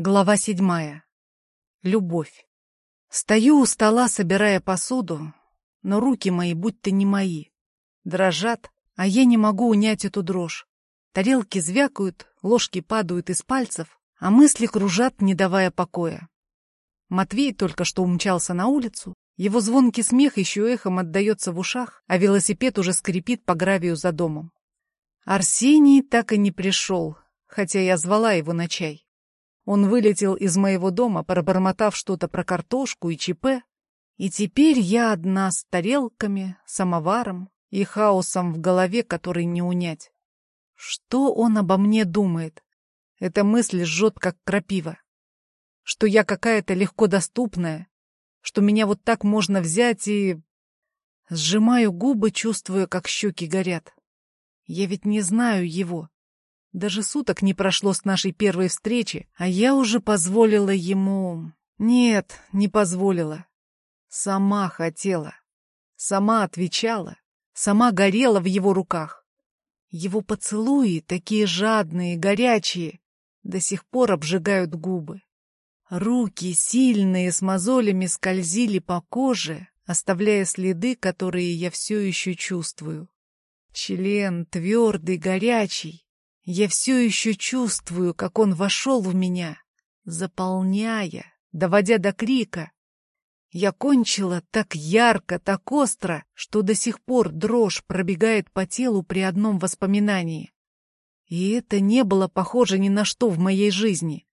Глава седьмая. Любовь. Стою у стола, собирая посуду, но руки мои будто не мои. Дрожат, а я не могу унять эту дрожь. Тарелки звякают, ложки падают из пальцев, а мысли кружат, не давая покоя. Матвей только что умчался на улицу, его звонкий смех еще эхом отдается в ушах, а велосипед уже скрипит по гравию за домом. Арсений так и не пришел, хотя я звала его на чай. Он вылетел из моего дома, пробормотав что-то про картошку и ЧП. И теперь я одна с тарелками, самоваром и хаосом в голове, который не унять. Что он обо мне думает? Эта мысль жжет, как крапива. Что я какая-то легко доступная, что меня вот так можно взять и... Сжимаю губы, чувствуя, как щеки горят. Я ведь не знаю его. Даже суток не прошло с нашей первой встречи, а я уже позволила ему... Нет, не позволила. Сама хотела. Сама отвечала. Сама горела в его руках. Его поцелуи, такие жадные, горячие, до сих пор обжигают губы. Руки, сильные, с мозолями скользили по коже, оставляя следы, которые я все еще чувствую. Член твердый, горячий, я все еще чувствую, как он вошел в меня, заполняя, доводя до крика. Я кончила так ярко, так остро, что до сих пор дрожь пробегает по телу при одном воспоминании. И это не было похоже ни на что в моей жизни.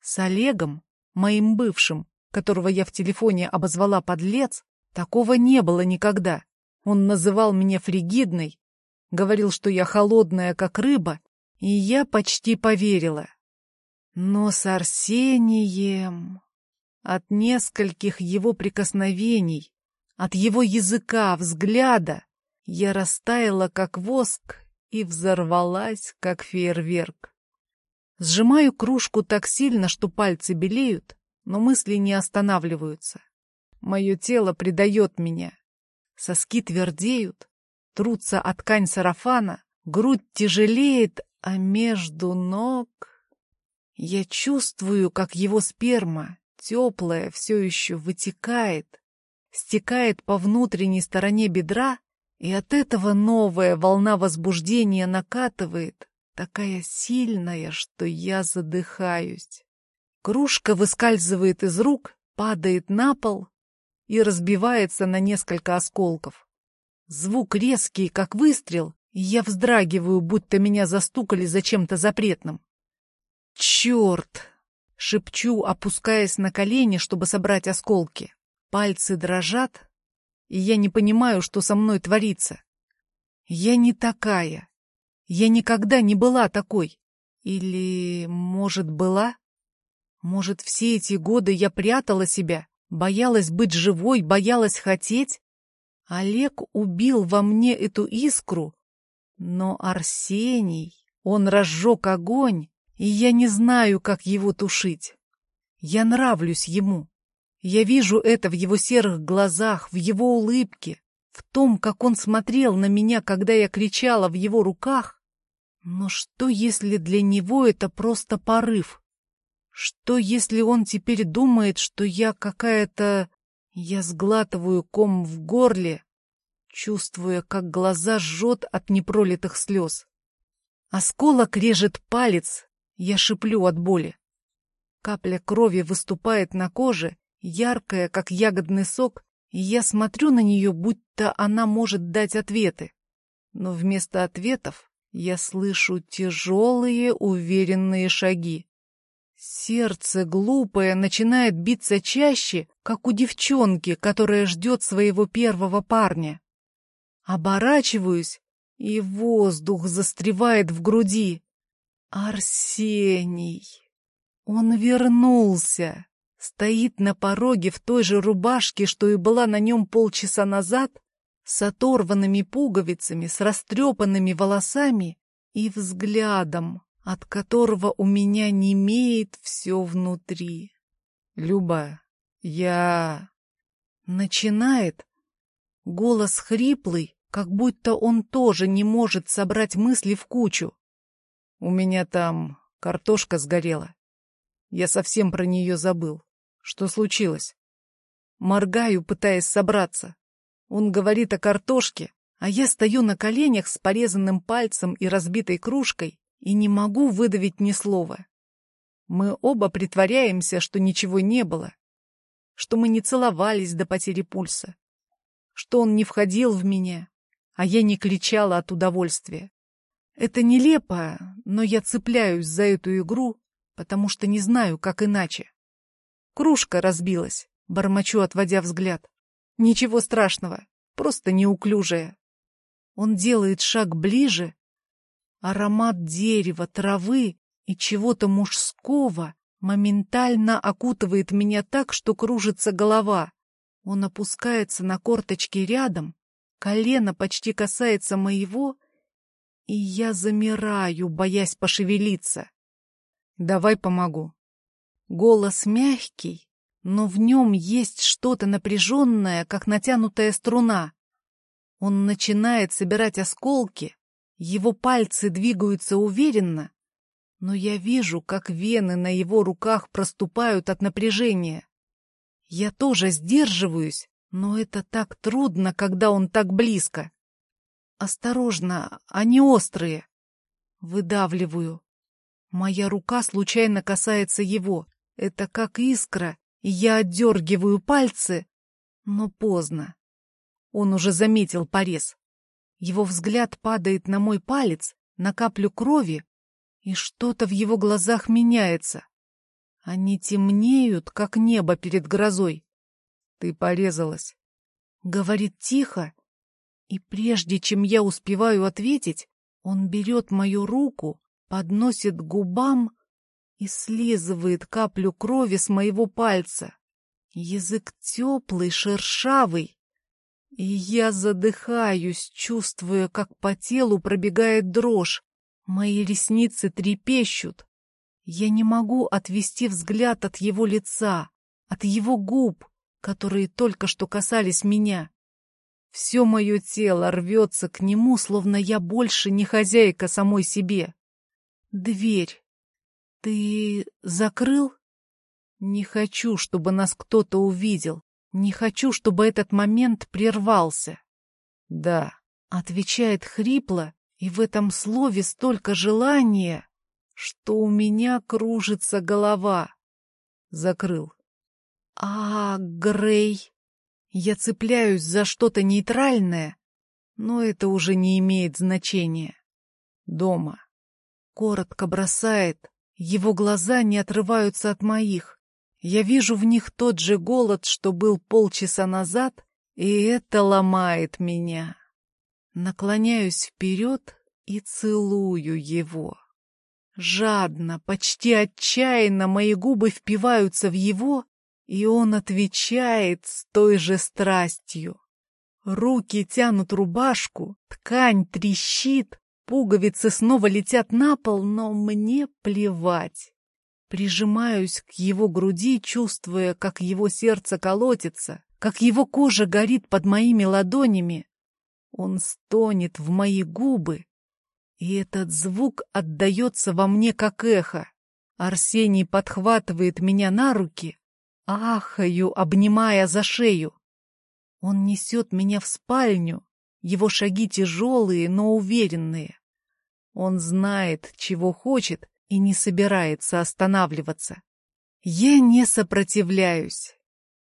С Олегом, моим бывшим, которого я в телефоне обозвала подлец, такого не было никогда. Он называл меня фригидной, говорил, что я холодная, как рыба, и я почти поверила. Но с Арсением... От нескольких его прикосновений, от его языка, взгляда, я растаяла, как воск, и взорвалась, как фейерверк. Сжимаю кружку так сильно, что пальцы белеют, но мысли не останавливаются. Мое тело предает меня. Соски твердеют, трутся от ткань сарафана, грудь тяжелеет, а между ног... Я чувствую, как его сперма, теплая, все еще вытекает, стекает по внутренней стороне бедра, и от этого новая волна возбуждения накатывает, такая сильная, что я задыхаюсь. Кружка выскальзывает из рук, падает на пол и разбивается на несколько осколков. Звук резкий, как выстрел, я вздрагиваю, будто меня застукали за чем-то запретным. «Черт!» — шепчу, опускаясь на колени, чтобы собрать осколки. Пальцы дрожат, и я не понимаю, что со мной творится. Я не такая. Я никогда не была такой. Или, может, была? Может, все эти годы я прятала себя, боялась быть живой, боялась хотеть? Олег убил во мне эту искру, но Арсений, он разжег огонь, и я не знаю, как его тушить. Я нравлюсь ему. Я вижу это в его серых глазах, в его улыбке, в том, как он смотрел на меня, когда я кричала в его руках. Но что, если для него это просто порыв? Что, если он теперь думает, что я какая-то... Я сглатываю ком в горле, чувствуя, как глаза жжет от непролитых слез. Осколок режет палец, я шиплю от боли. Капля крови выступает на коже, яркая, как ягодный сок, и я смотрю на нее, будто она может дать ответы. Но вместо ответов я слышу тяжелые, уверенные шаги. Сердце глупое начинает биться чаще, как у девчонки, которая ждет своего первого парня. Оборачиваюсь, и воздух застревает в груди. Арсений! Он вернулся! Стоит на пороге в той же рубашке, что и была на нем полчаса назад, с оторванными пуговицами, с растрепанными волосами и взглядом, от которого у меня немеет все внутри. «Люба, я...» Начинает, Голос хриплый, как будто он тоже не может собрать мысли в кучу. У меня там картошка сгорела. Я совсем про нее забыл. Что случилось? Моргаю, пытаясь собраться. Он говорит о картошке, а я стою на коленях с порезанным пальцем и разбитой кружкой и не могу выдавить ни слова. Мы оба притворяемся, что ничего не было, что мы не целовались до потери пульса, что он не входил в меня, а я не кричала от удовольствия. Это нелепо, но я цепляюсь за эту игру, потому что не знаю, как иначе. Кружка разбилась, бормочу, отводя взгляд. Ничего страшного, просто неуклюжая. Он делает шаг ближе. Аромат дерева, травы и чего-то мужского моментально окутывает меня так, что кружится голова. Он опускается на корточки рядом, колено почти касается моего, и я замираю, боясь пошевелиться. «Давай помогу». Голос мягкий, но в нем есть что-то напряженное, как натянутая струна. Он начинает собирать осколки, его пальцы двигаются уверенно, но я вижу, как вены на его руках проступают от напряжения. Я тоже сдерживаюсь, но это так трудно, когда он так близко. Осторожно, они острые. Выдавливаю. Моя рука случайно касается его. Это как искра, и я отдергиваю пальцы, но поздно. Он уже заметил порез. Его взгляд падает на мой палец, на каплю крови, и что-то в его глазах меняется. Они темнеют, как небо перед грозой. Ты порезалась. Говорит тихо, и прежде чем я успеваю ответить, он берет мою руку, подносит к губам и слизывает каплю крови с моего пальца. Язык теплый, шершавый, и я задыхаюсь, чувствуя, как по телу пробегает дрожь. Мои ресницы трепещут. Я не могу отвести взгляд от его лица, от его губ, которые только что касались меня. Все мое тело рвется к нему, словно я больше не хозяйка самой себе. Дверь. Ты закрыл? Не хочу, чтобы нас кто-то увидел. Не хочу, чтобы этот момент прервался. Да, отвечает хрипло, и в этом слове столько желания, что у меня кружится голова. Закрыл. А, Грей. Я цепляюсь за что-то нейтральное, но это уже не имеет значения. Дома. Коротко бросает, его глаза не отрываются от моих. Я вижу в них тот же голод, что был полчаса назад, и это ломает меня. Наклоняюсь вперед и целую его. Жадно, почти отчаянно мои губы впиваются в его, и он отвечает с той же страстью. Руки тянут рубашку, ткань трещит, пуговицы снова летят на пол, но мне плевать. Прижимаюсь к его груди, чувствуя, как его сердце колотится, как его кожа горит под моими ладонями. Он стонет в мои губы, и этот звук отдается во мне, как эхо. Арсений подхватывает меня на руки, ахаю, обнимая за шею. Он несет меня в спальню, его шаги тяжелые, но уверенные. Он знает, чего хочет, и не собирается останавливаться. Я не сопротивляюсь.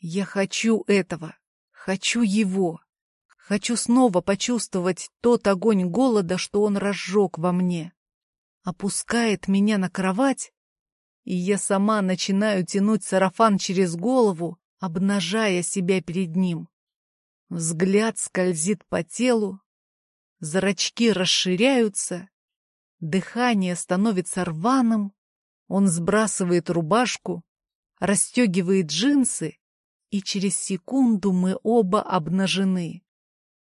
Я хочу этого. Хочу его. Хочу снова почувствовать тот огонь голода, что он разжег во мне. Опускает меня на кровать, и я сама начинаю тянуть сарафан через голову, обнажая себя перед ним. Взгляд скользит по телу, зрачки расширяются, Дыхание становится рваным, он сбрасывает рубашку, расстегивает джинсы, и через секунду мы оба обнажены.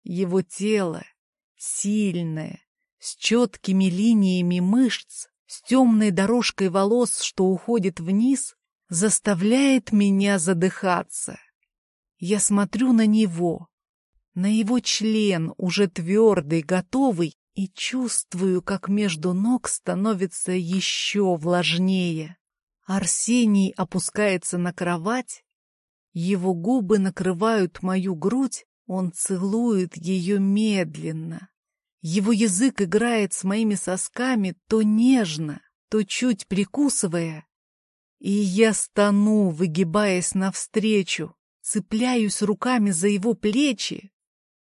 Его тело сильное, с четкими линиями мышц, с темной дорожкой волос, что уходит вниз, заставляет меня задыхаться. Я смотрю на него, на его член, уже твердый, готовый, и чувствую, как между ног становится еще влажнее. Арсений опускается на кровать, его губы накрывают мою грудь, он целует ее медленно. Его язык играет с моими сосками то нежно, то чуть прикусывая. И я стану, выгибаясь навстречу, цепляюсь руками за его плечи.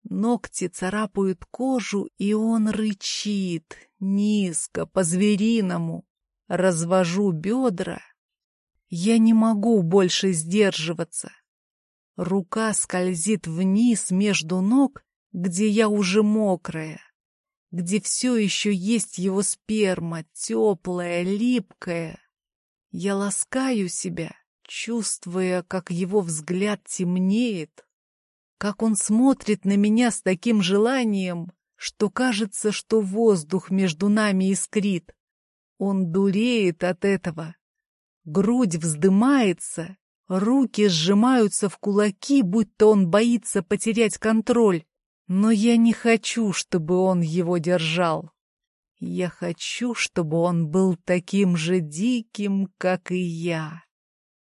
Ногти царапают кожу, и он рычит, низко, по-звериному. Развожу бедра. Я не могу больше сдерживаться. Рука скользит вниз между ног, где я уже мокрая, где все еще есть его сперма, теплая, липкая. Я ласкаю себя, чувствуя, как его взгляд темнеет, как он смотрит на меня с таким желанием, что кажется, что воздух между нами искрит. Он дуреет от этого. Грудь вздымается, руки сжимаются в кулаки, будто он боится потерять контроль. Но я не хочу, чтобы он его держал. Я хочу, чтобы он был таким же диким, как и я.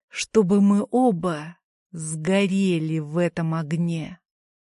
Чтобы мы оба сгорели в этом огне.